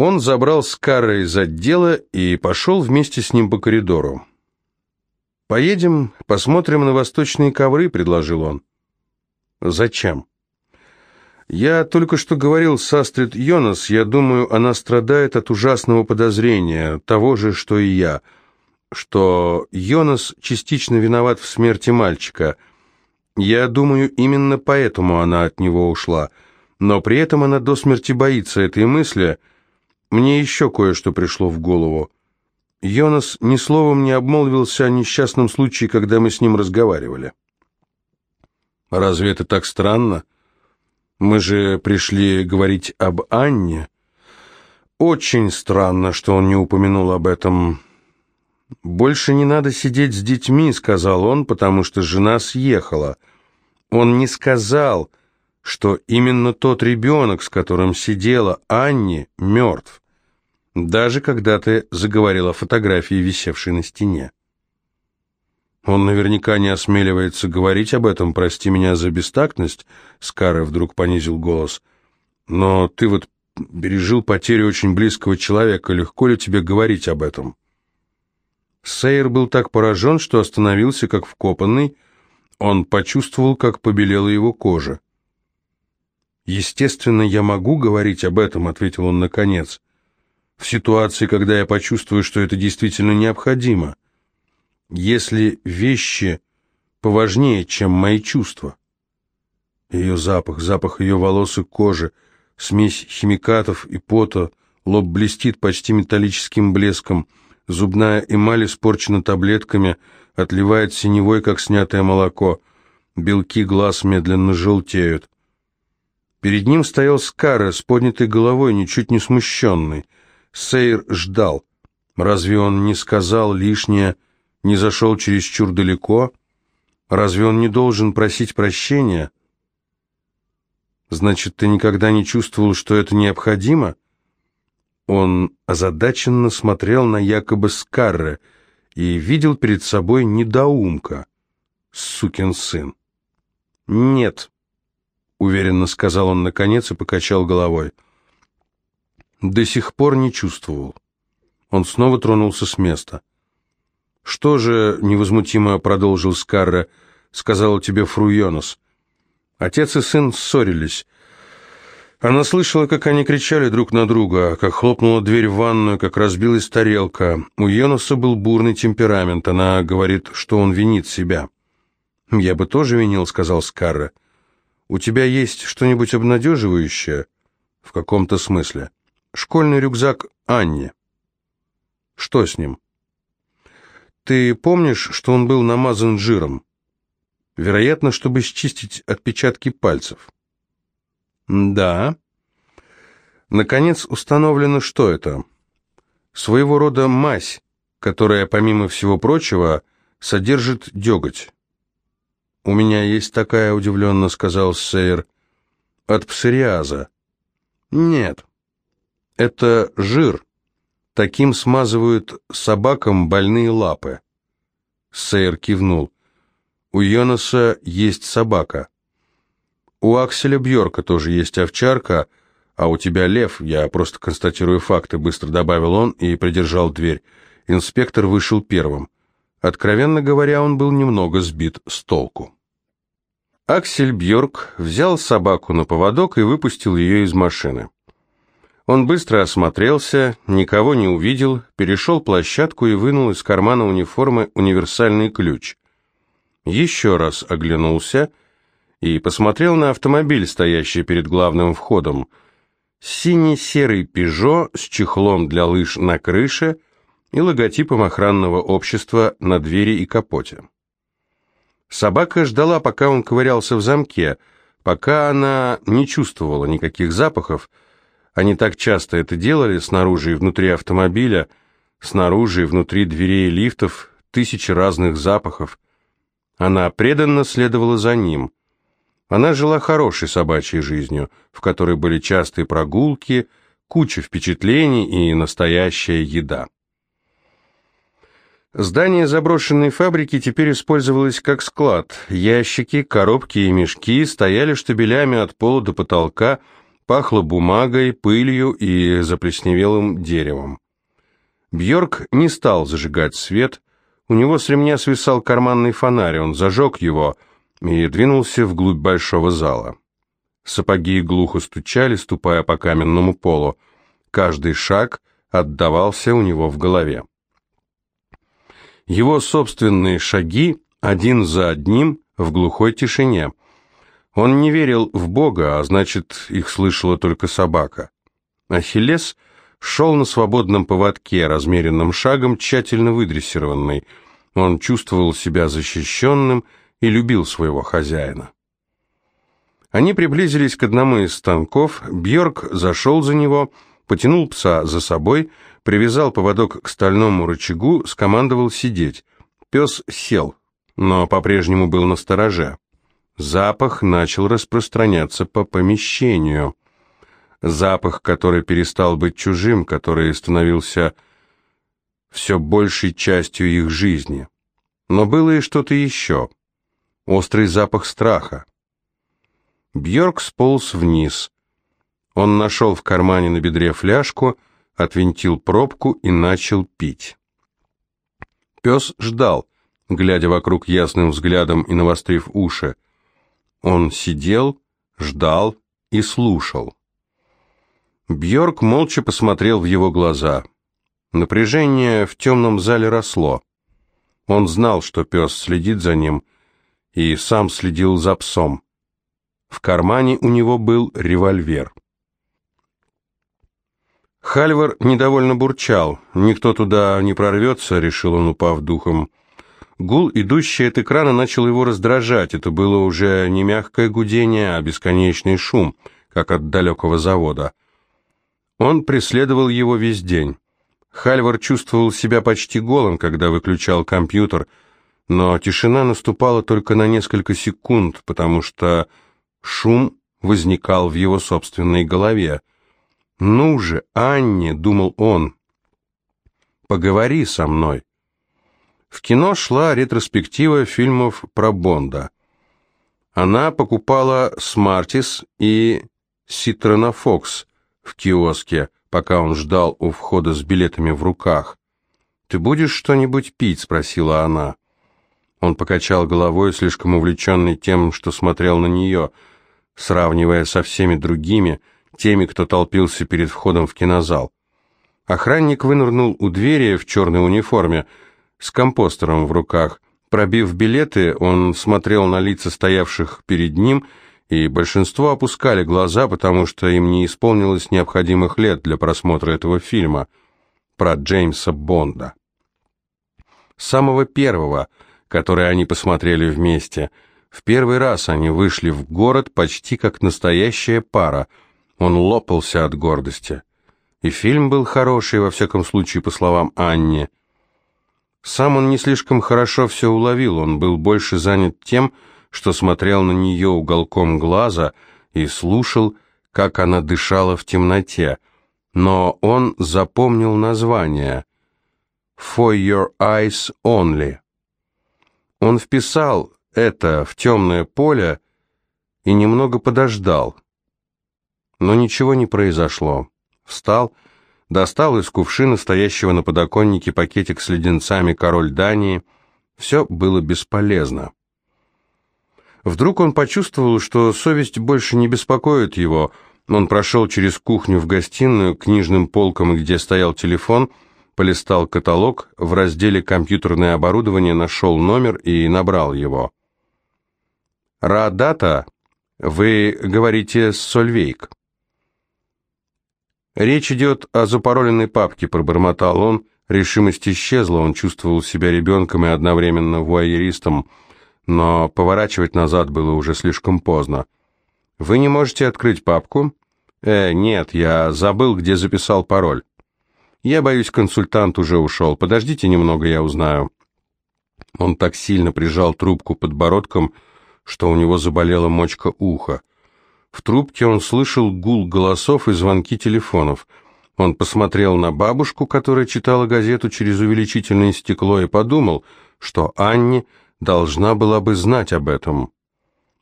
Он забрал Скара из отдела и пошел вместе с ним по коридору. «Поедем, посмотрим на восточные ковры», — предложил он. «Зачем?» «Я только что говорил с Астрид Йонас, я думаю, она страдает от ужасного подозрения, того же, что и я, что Йонас частично виноват в смерти мальчика. Я думаю, именно поэтому она от него ушла, но при этом она до смерти боится этой мысли — мне еще кое-что пришло в голову. Йонас ни словом не обмолвился о несчастном случае, когда мы с ним разговаривали. Разве это так странно? Мы же пришли говорить об Анне. Очень странно, что он не упомянул об этом. «Больше не надо сидеть с детьми», — сказал он, потому что жена съехала. Он не сказал, что именно тот ребенок, с которым сидела Анни, мертв даже когда ты заговорил о фотографии, висевшей на стене. Он наверняка не осмеливается говорить об этом, прости меня за бестактность, Скара вдруг понизил голос. Но ты вот пережил потерю очень близкого человека, легко ли тебе говорить об этом? Сейер был так поражен, что остановился как вкопанный, он почувствовал, как побелела его кожа. «Естественно, я могу говорить об этом», — ответил он наконец в ситуации, когда я почувствую, что это действительно необходимо. Если вещи поважнее, чем мои чувства. Ее запах, запах ее волос и кожи, смесь химикатов и пота, лоб блестит почти металлическим блеском, зубная эмаль испорчена таблетками, отливает синевой, как снятое молоко, белки глаз медленно желтеют. Перед ним стоял Скара с поднятой головой, ничуть не смущенный — Сейр ждал. Разве он не сказал лишнее, не зашел чересчур далеко? Разве он не должен просить прощения? Значит, ты никогда не чувствовал, что это необходимо? Он озадаченно смотрел на якобы Скарре и видел перед собой недоумка, сукин сын. «Нет», — уверенно сказал он наконец и покачал головой. До сих пор не чувствовал. Он снова тронулся с места. «Что же, — невозмутимо продолжил Скарра, — сказал тебе Фру Йонас. Отец и сын ссорились. Она слышала, как они кричали друг на друга, как хлопнула дверь в ванную, как разбилась тарелка. У Йонаса был бурный темперамент. Она говорит, что он винит себя. «Я бы тоже винил», — сказал Скарра. «У тебя есть что-нибудь обнадеживающее?» «В каком-то смысле». Школьный рюкзак Анне. Что с ним? Ты помнишь, что он был намазан жиром? Вероятно, чтобы счистить отпечатки пальцев. Да. Наконец установлено, что это. Своего рода мазь, которая, помимо всего прочего, содержит деготь. «У меня есть такая, удивленно сказал Сейер. От псориаза». «Нет, это жир. Таким смазывают собакам больные лапы. Сейр кивнул. У Йонаса есть собака. У Акселя Бьорка тоже есть овчарка, а у тебя лев, я просто констатирую факты, быстро добавил он и придержал дверь. Инспектор вышел первым. Откровенно говоря, он был немного сбит с толку. Аксель Бьорк взял собаку на поводок и выпустил ее из машины. Он быстро осмотрелся, никого не увидел, перешел площадку и вынул из кармана униформы универсальный ключ. Еще раз оглянулся и посмотрел на автомобиль, стоящий перед главным входом. Синий-серый «Пежо» с чехлом для лыж на крыше и логотипом охранного общества на двери и капоте. Собака ждала, пока он ковырялся в замке, пока она не чувствовала никаких запахов, они так часто это делали снаружи и внутри автомобиля, снаружи и внутри дверей лифтов, тысячи разных запахов. Она преданно следовала за ним. Она жила хорошей собачьей жизнью, в которой были частые прогулки, куча впечатлений и настоящая еда. Здание заброшенной фабрики теперь использовалось как склад. Ящики, коробки и мешки стояли штабелями от пола до потолка, Пахло бумагой, пылью и заплесневелым деревом. Бьорк не стал зажигать свет. У него с ремня свисал карманный фонарь, он зажег его и двинулся вглубь большого зала. Сапоги глухо стучали, ступая по каменному полу. Каждый шаг отдавался у него в голове. Его собственные шаги один за одним в глухой тишине. Он не верил в Бога, а значит, их слышала только собака. Ахиллес шел на свободном поводке, размеренным шагом, тщательно выдрессированный. Он чувствовал себя защищенным и любил своего хозяина. Они приблизились к одному из станков, Бьорк зашел за него, потянул пса за собой, привязал поводок к стальному рычагу, скомандовал сидеть. Пес сел, но по-прежнему был на стороже. Запах начал распространяться по помещению. Запах, который перестал быть чужим, который становился все большей частью их жизни. Но было и что-то еще. Острый запах страха. Бьорк сполз вниз. Он нашел в кармане на бедре фляжку, отвинтил пробку и начал пить. Пес ждал, глядя вокруг ясным взглядом и навострив уши. Он сидел, ждал и слушал. Бьорк молча посмотрел в его глаза. Напряжение в темном зале росло. Он знал, что пес следит за ним, и сам следил за псом. В кармане у него был револьвер. Хальвар недовольно бурчал. «Никто туда не прорвется», — решил он, упав духом. Гул, идущий от экрана, начал его раздражать. Это было уже не мягкое гудение, а бесконечный шум, как от далекого завода. Он преследовал его весь день. Хальвар чувствовал себя почти голым, когда выключал компьютер, но тишина наступала только на несколько секунд, потому что шум возникал в его собственной голове. «Ну же, Анне», — думал он, — «поговори со мной». В кино шла ретроспектива фильмов про Бонда. Она покупала «Смартис» и «Ситрона Фокс» в киоске, пока он ждал у входа с билетами в руках. «Ты будешь что-нибудь пить?» — спросила она. Он покачал головой, слишком увлеченный тем, что смотрел на нее, сравнивая со всеми другими, теми, кто толпился перед входом в кинозал. Охранник вынырнул у двери в черной униформе, с компостером в руках. Пробив билеты, он смотрел на лица стоявших перед ним, и большинство опускали глаза, потому что им не исполнилось необходимых лет для просмотра этого фильма про Джеймса Бонда. Самого первого, который они посмотрели вместе. В первый раз они вышли в город почти как настоящая пара. Он лопался от гордости. И фильм был хороший, во всяком случае, по словам Анни. Сам он не слишком хорошо все уловил, он был больше занят тем, что смотрел на нее уголком глаза и слушал, как она дышала в темноте. Но он запомнил название «For your eyes only». Он вписал это в темное поле и немного подождал. Но ничего не произошло. Встал достал из кувшина, стоящего на подоконнике, пакетик с леденцами король Дании. Все было бесполезно. Вдруг он почувствовал, что совесть больше не беспокоит его. Он прошел через кухню в гостиную, к книжным полкам, где стоял телефон, полистал каталог, в разделе «Компьютерное оборудование» нашел номер и набрал его. «Радата, вы говорите Сольвейк?» «Речь идет о запароленной папке», — пробормотал он. Решимость исчезла, он чувствовал себя ребенком и одновременно вуайеристом, но поворачивать назад было уже слишком поздно. «Вы не можете открыть папку?» «Э, нет, я забыл, где записал пароль». «Я боюсь, консультант уже ушел. Подождите немного, я узнаю». Он так сильно прижал трубку подбородком, что у него заболела мочка уха. В трубке он слышал гул голосов и звонки телефонов. Он посмотрел на бабушку, которая читала газету через увеличительное стекло, и подумал, что Анни должна была бы знать об этом.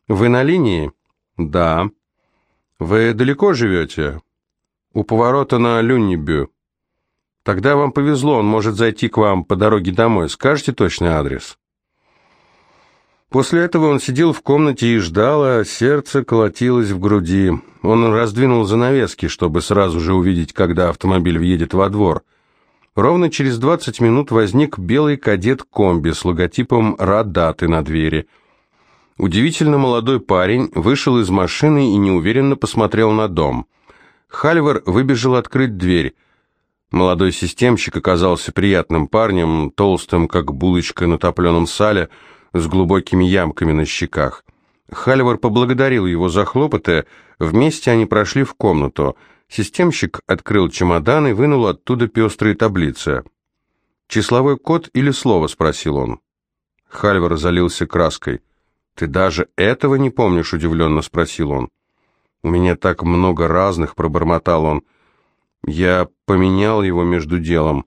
«Вы на линии?» «Да». «Вы далеко живете?» «У поворота на Люннибю». «Тогда вам повезло, он может зайти к вам по дороге домой. Скажете точный адрес?» После этого он сидел в комнате и ждал, а сердце колотилось в груди. Он раздвинул занавески, чтобы сразу же увидеть, когда автомобиль въедет во двор. Ровно через 20 минут возник белый кадет-комби с логотипом «Радаты» на двери. Удивительно молодой парень вышел из машины и неуверенно посмотрел на дом. Хальвар выбежал открыть дверь. Молодой системщик оказался приятным парнем, толстым, как булочка на топленом сале, с глубокими ямками на щеках. Хальвар поблагодарил его за хлопоты, вместе они прошли в комнату. Системщик открыл чемодан и вынул оттуда пестрые таблицы. «Числовой код или слово?» — спросил он. Хальвар залился краской. «Ты даже этого не помнишь?» — удивленно спросил он. «У меня так много разных», — пробормотал он. «Я поменял его между делом».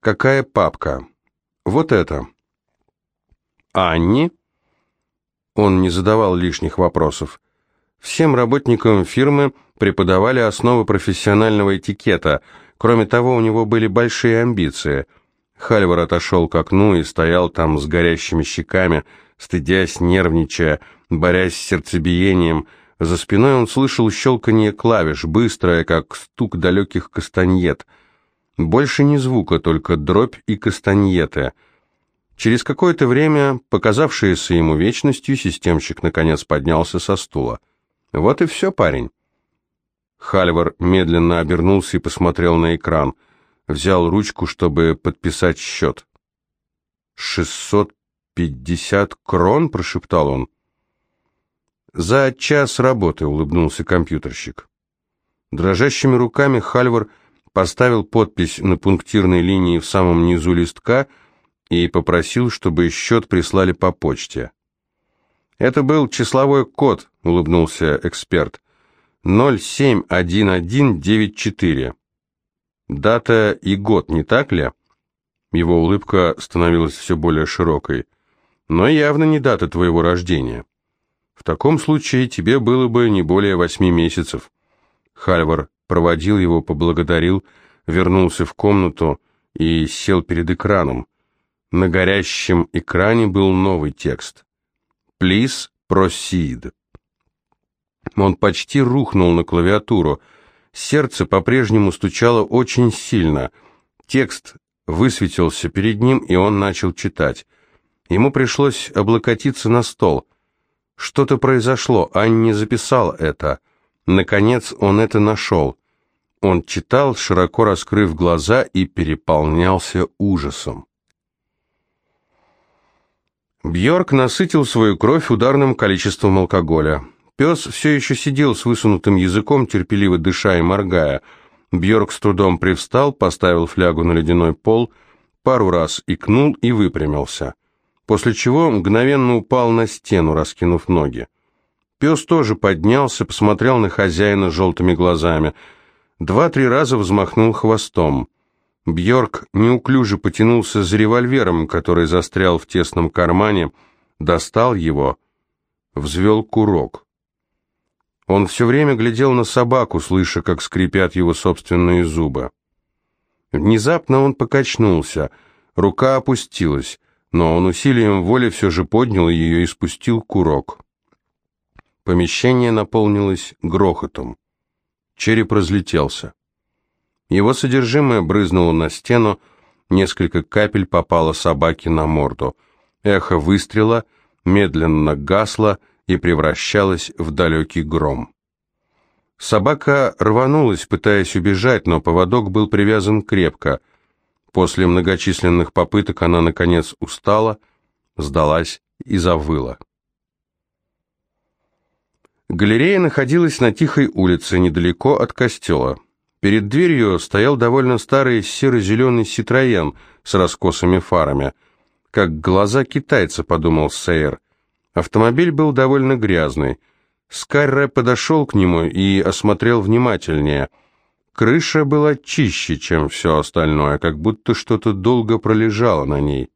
«Какая папка?» «Вот это». Анни? Он не задавал лишних вопросов. Всем работникам фирмы преподавали основы профессионального этикета. Кроме того, у него были большие амбиции. Хальвар отошел к окну и стоял там с горящими щеками, стыдясь, нервничая, борясь с сердцебиением. За спиной он слышал щелканье клавиш, быстрое, как стук далеких кастаньет. Больше ни звука, только дробь и кастаньеты — Через какое-то время, показавшееся ему вечностью, системщик наконец поднялся со стула. «Вот и все, парень». Хальвар медленно обернулся и посмотрел на экран. Взял ручку, чтобы подписать счет. «Шестьсот пятьдесят крон?» — прошептал он. «За час работы», — улыбнулся компьютерщик. Дрожащими руками Хальвар поставил подпись на пунктирной линии в самом низу листка — и попросил, чтобы счет прислали по почте. «Это был числовой код», — улыбнулся эксперт. «071194». «Дата и год, не так ли?» Его улыбка становилась все более широкой. «Но явно не дата твоего рождения. В таком случае тебе было бы не более восьми месяцев». Хальвар проводил его, поблагодарил, вернулся в комнату и сел перед экраном. На горящем экране был новый текст. «Please proceed». Он почти рухнул на клавиатуру. Сердце по-прежнему стучало очень сильно. Текст высветился перед ним, и он начал читать. Ему пришлось облокотиться на стол. Что-то произошло, Анни записал это. Наконец он это нашел. Он читал, широко раскрыв глаза, и переполнялся ужасом. Бьорк насытил свою кровь ударным количеством алкоголя. Пес все еще сидел с высунутым языком, терпеливо дыша и моргая. Бьорк с трудом привстал, поставил флягу на ледяной пол, пару раз икнул и выпрямился. После чего мгновенно упал на стену, раскинув ноги. Пес тоже поднялся, посмотрел на хозяина желтыми глазами. Два-три раза взмахнул хвостом. Бьорк неуклюже потянулся за револьвером, который застрял в тесном кармане, достал его, взвел курок. Он все время глядел на собаку, слыша, как скрипят его собственные зубы. Внезапно он покачнулся, рука опустилась, но он усилием воли все же поднял ее и спустил курок. Помещение наполнилось грохотом. Череп разлетелся. Его содержимое брызнуло на стену, несколько капель попало собаке на морду. Эхо выстрела медленно гасло и превращалось в далекий гром. Собака рванулась, пытаясь убежать, но поводок был привязан крепко. После многочисленных попыток она, наконец, устала, сдалась и завыла. Галерея находилась на тихой улице, недалеко от костела. Перед дверью стоял довольно старый серо-зеленый Ситроен с раскосыми фарами. «Как глаза китайца», — подумал Сейер. Автомобиль был довольно грязный. Скайре подошел к нему и осмотрел внимательнее. Крыша была чище, чем все остальное, как будто что-то долго пролежало на ней.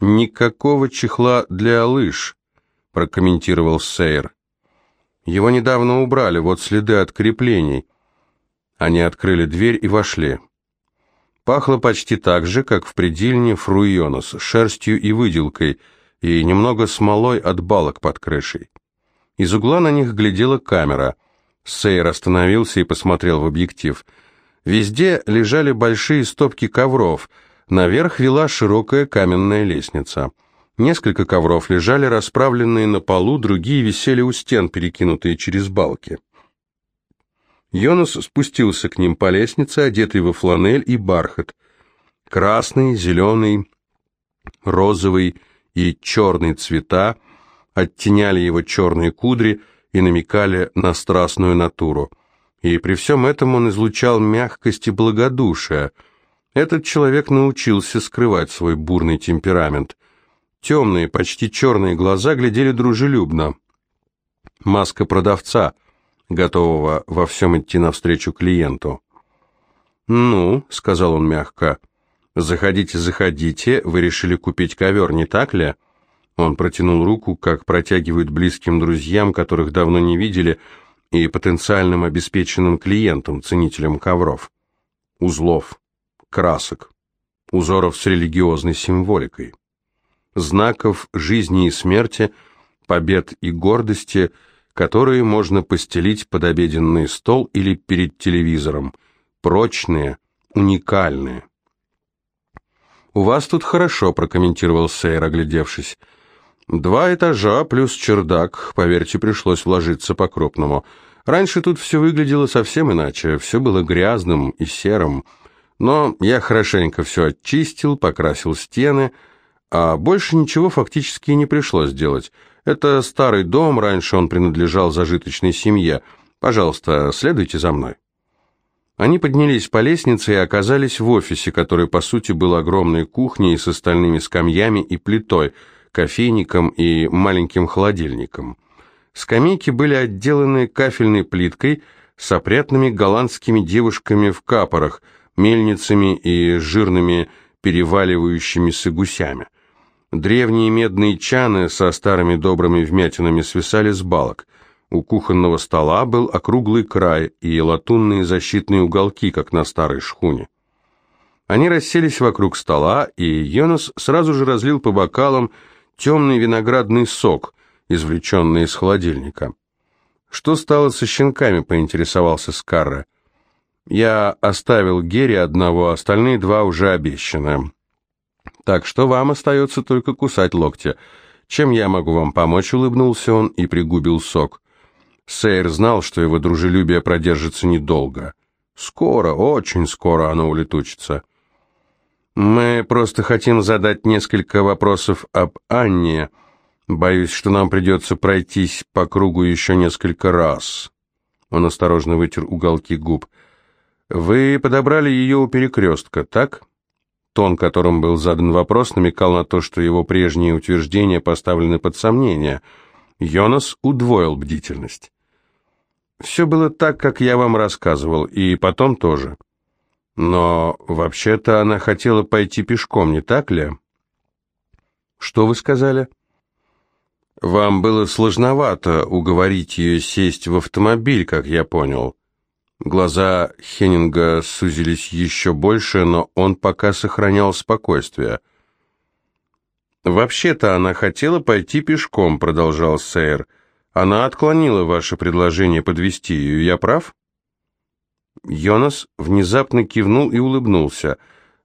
«Никакого чехла для лыж», — прокомментировал Сейер. Его недавно убрали, вот следы от креплений. Они открыли дверь и вошли. Пахло почти так же, как в предельне фруйонос, шерстью и выделкой, и немного смолой от балок под крышей. Из угла на них глядела камера. Сейр остановился и посмотрел в объектив. Везде лежали большие стопки ковров, наверх вела широкая каменная лестница. Несколько ковров лежали расправленные на полу, другие висели у стен, перекинутые через балки. Йонас спустился к ним по лестнице, одетый во фланель и бархат. Красный, зеленый, розовый и черный цвета оттеняли его черные кудри и намекали на страстную натуру. И при всем этом он излучал мягкость и благодушие. Этот человек научился скрывать свой бурный темперамент. Темные, почти черные глаза глядели дружелюбно. Маска продавца, готового во всем идти навстречу клиенту. «Ну», — сказал он мягко, — «заходите, заходите, вы решили купить ковер, не так ли?» Он протянул руку, как протягивают близким друзьям, которых давно не видели, и потенциальным обеспеченным клиентам, ценителям ковров, узлов, красок, узоров с религиозной символикой, знаков жизни и смерти, побед и гордости — которые можно постелить под обеденный стол или перед телевизором. Прочные, уникальные. «У вас тут хорошо», — прокомментировал Сейр, оглядевшись. «Два этажа плюс чердак, поверьте, пришлось вложиться по-крупному. Раньше тут все выглядело совсем иначе, все было грязным и серым. Но я хорошенько все очистил, покрасил стены, а больше ничего фактически не пришлось делать». Это старый дом, раньше он принадлежал зажиточной семье. Пожалуйста, следуйте за мной». Они поднялись по лестнице и оказались в офисе, который, по сути, был огромной кухней с остальными скамьями и плитой, кофейником и маленьким холодильником. Скамейки были отделаны кафельной плиткой с опрятными голландскими девушками в капорах, мельницами и жирными переваливающимися гусями. Древние медные чаны со старыми добрыми вмятинами свисали с балок. У кухонного стола был округлый край и латунные защитные уголки, как на старой шхуне. Они расселись вокруг стола, и Йонас сразу же разлил по бокалам темный виноградный сок, извлеченный из холодильника. «Что стало со щенками?» — поинтересовался Скарра. «Я оставил Герри одного, остальные два уже обещаны. Так что вам остается только кусать локти. Чем я могу вам помочь?» — улыбнулся он и пригубил сок. Сейр знал, что его дружелюбие продержится недолго. Скоро, очень скоро оно улетучится. «Мы просто хотим задать несколько вопросов об Анне. Боюсь, что нам придется пройтись по кругу еще несколько раз». Он осторожно вытер уголки губ. «Вы подобрали ее у перекрестка, так?» Тон, которым был задан вопрос, намекал на то, что его прежние утверждения поставлены под сомнение. Йонас удвоил бдительность. «Все было так, как я вам рассказывал, и потом тоже. Но вообще-то она хотела пойти пешком, не так ли?» «Что вы сказали?» «Вам было сложновато уговорить ее сесть в автомобиль, как я понял». Глаза Хеннинга сузились еще больше, но он пока сохранял спокойствие. «Вообще-то она хотела пойти пешком», — продолжал Сейр. «Она отклонила ваше предложение подвести ее, я прав?» Йонас внезапно кивнул и улыбнулся.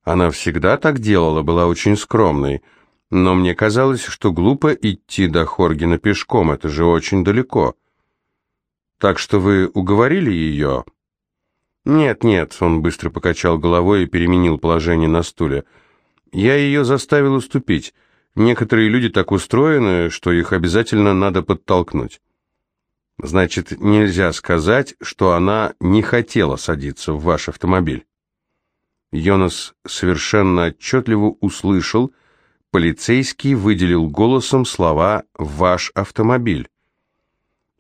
Она всегда так делала, была очень скромной. Но мне казалось, что глупо идти до Хоргена пешком, это же очень далеко. Так что вы уговорили ее?» «Нет, нет», — он быстро покачал головой и переменил положение на стуле. «Я ее заставил уступить. Некоторые люди так устроены, что их обязательно надо подтолкнуть». «Значит, нельзя сказать, что она не хотела садиться в ваш автомобиль». Йонас совершенно отчетливо услышал, полицейский выделил голосом слова «ваш автомобиль».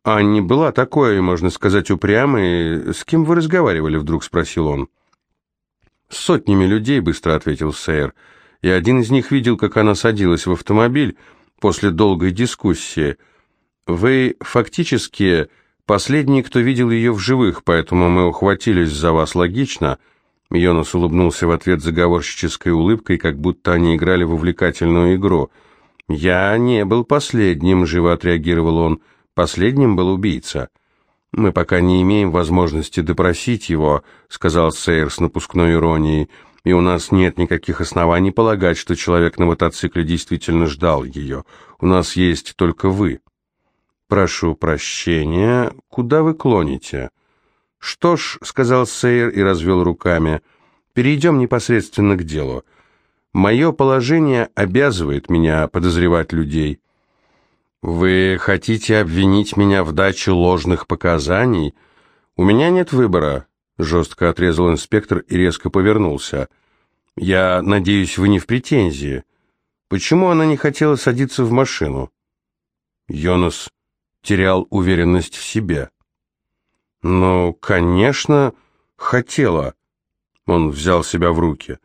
Анни была такой, можно сказать, упрямой. С кем вы разговаривали?» — вдруг спросил он. «С сотнями людей», — быстро ответил Сейер. «И один из них видел, как она садилась в автомобиль после долгой дискуссии. Вы фактически Последний, кто видел ее в живых, поэтому мы ухватились за вас логично». Йонас улыбнулся в ответ заговорщической улыбкой, как будто они играли в увлекательную игру. «Я не был последним», — живо отреагировал он. «Последним был убийца». «Мы пока не имеем возможности допросить его», — сказал Сейр с напускной иронией, «и у нас нет никаких оснований полагать, что человек на мотоцикле действительно ждал ее. У нас есть только вы». «Прошу прощения, куда вы клоните?» «Что ж», — сказал Сейр и развел руками, — «перейдем непосредственно к делу. Мое положение обязывает меня подозревать людей». «Вы хотите обвинить меня в даче ложных показаний? У меня нет выбора», — жестко отрезал инспектор и резко повернулся. «Я надеюсь, вы не в претензии. Почему она не хотела садиться в машину?» Йонас терял уверенность в себе. «Ну, конечно, хотела». Он взял себя в руки.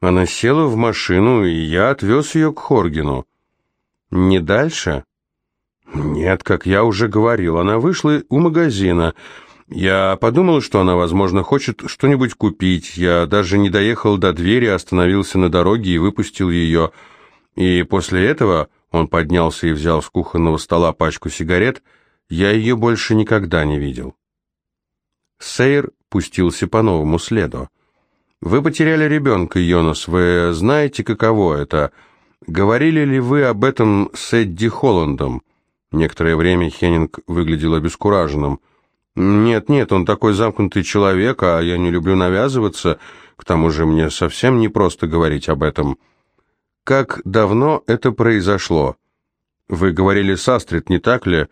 Она села в машину, и я отвез ее к Хоргину. «Не дальше?» «Нет, как я уже говорил, она вышла у магазина. Я подумал, что она, возможно, хочет что-нибудь купить. Я даже не доехал до двери, остановился на дороге и выпустил ее. И после этого он поднялся и взял с кухонного стола пачку сигарет. Я ее больше никогда не видел». Сейр пустился по новому следу. «Вы потеряли ребенка, Йонас. Вы знаете, каково это? Говорили ли вы об этом с Эдди Холландом?» Некоторое время Хеннинг выглядел обескураженным. «Нет, нет, он такой замкнутый человек, а я не люблю навязываться. К тому же мне совсем не просто говорить об этом». «Как давно это произошло?» «Вы говорили с Астрид, не так ли?»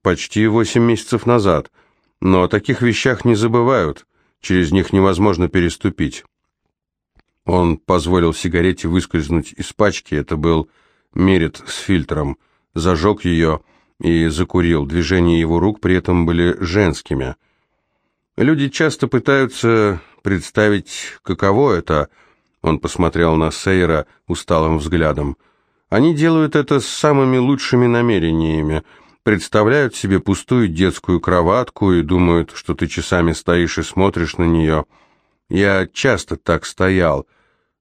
«Почти восемь месяцев назад. Но о таких вещах не забывают. Через них невозможно переступить». Он позволил сигарете выскользнуть из пачки. Это был Мерит с фильтром зажег ее и закурил. Движения его рук при этом были женскими. Люди часто пытаются представить, каково это. Он посмотрел на Сейра усталым взглядом. Они делают это с самыми лучшими намерениями. Представляют себе пустую детскую кроватку и думают, что ты часами стоишь и смотришь на нее. Я часто так стоял,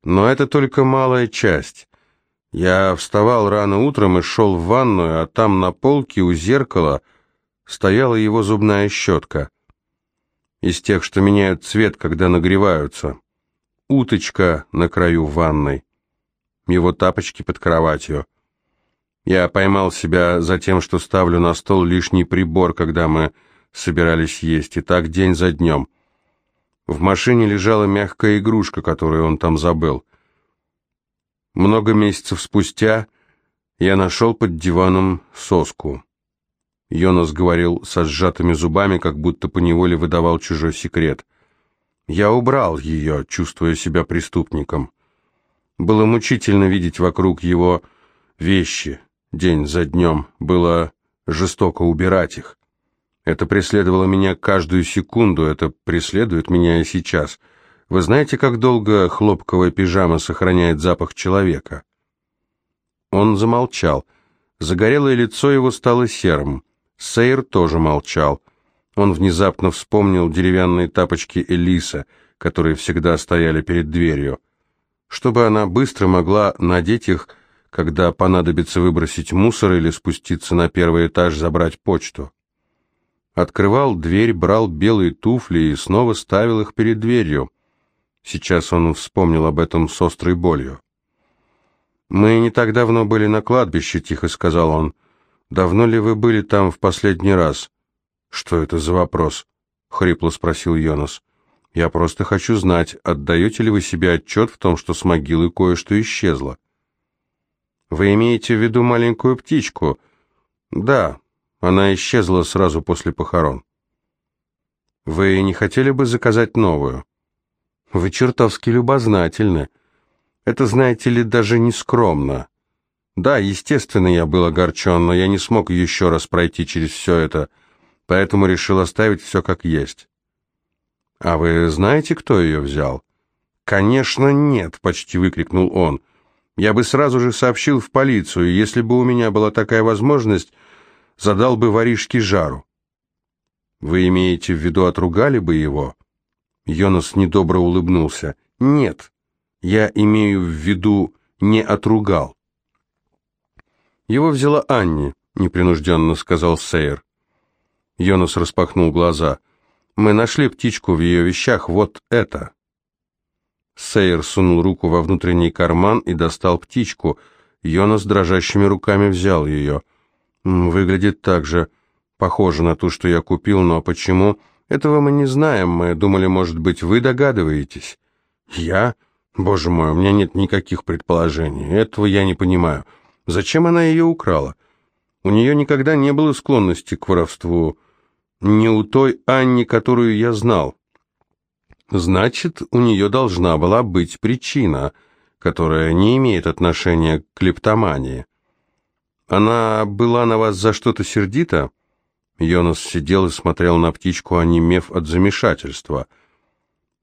но это только малая часть. Я вставал рано утром и шел в ванную, а там на полке у зеркала стояла его зубная щетка. Из тех, что меняют цвет, когда нагреваются. Уточка на краю ванной. Его тапочки под кроватью. Я поймал себя за тем, что ставлю на стол лишний прибор, когда мы собирались есть, и так день за днем. В машине лежала мягкая игрушка, которую он там забыл. Много месяцев спустя я нашел под диваном соску. Йонас говорил со сжатыми зубами, как будто поневоле выдавал чужой секрет. Я убрал ее, чувствуя себя преступником. Было мучительно видеть вокруг его вещи, день за днем. Было жестоко убирать их. Это преследовало меня каждую секунду, это преследует меня и сейчас — вы знаете, как долго хлопковая пижама сохраняет запах человека?» Он замолчал. Загорелое лицо его стало серым. Сейр тоже молчал. Он внезапно вспомнил деревянные тапочки Элиса, которые всегда стояли перед дверью. Чтобы она быстро могла надеть их, когда понадобится выбросить мусор или спуститься на первый этаж забрать почту. Открывал дверь, брал белые туфли и снова ставил их перед дверью. Сейчас он вспомнил об этом с острой болью. «Мы не так давно были на кладбище», — тихо сказал он. «Давно ли вы были там в последний раз?» «Что это за вопрос?» — хрипло спросил Йонас. «Я просто хочу знать, отдаете ли вы себе отчет в том, что с могилы кое-что исчезло?» «Вы имеете в виду маленькую птичку?» «Да, она исчезла сразу после похорон». «Вы не хотели бы заказать новую?» Вы чертовски любознательны. Это, знаете ли, даже не скромно. Да, естественно, я был огорчен, но я не смог еще раз пройти через все это, поэтому решил оставить все как есть. А вы знаете, кто ее взял? Конечно, нет, почти выкрикнул он. Я бы сразу же сообщил в полицию, если бы у меня была такая возможность, задал бы воришке жару. Вы имеете в виду, отругали бы его? Йонас недобро улыбнулся. Нет, я имею в виду, не отругал. Его взяла Анни, непринужденно сказал Сейер. Йонас распахнул глаза. Мы нашли птичку в ее вещах, вот это. Сейер сунул руку во внутренний карман и достал птичку. Йонас дрожащими руками взял ее. Выглядит так же. Похоже на ту, что я купил, но почему? Этого мы не знаем. Мы думали, может быть, вы догадываетесь. Я? Боже мой, у меня нет никаких предположений. Этого я не понимаю. Зачем она ее украла? У нее никогда не было склонности к воровству. Не у той Анни, которую я знал. Значит, у нее должна была быть причина, которая не имеет отношения к клептомании. Она была на вас за что-то сердита? Йонас сидел и смотрел на птичку, онемев от замешательства.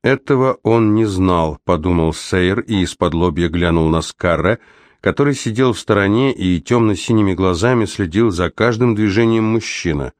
«Этого он не знал», — подумал Сейер и из-под лобья глянул на Скарре, который сидел в стороне и темно-синими глазами следил за каждым движением мужчины.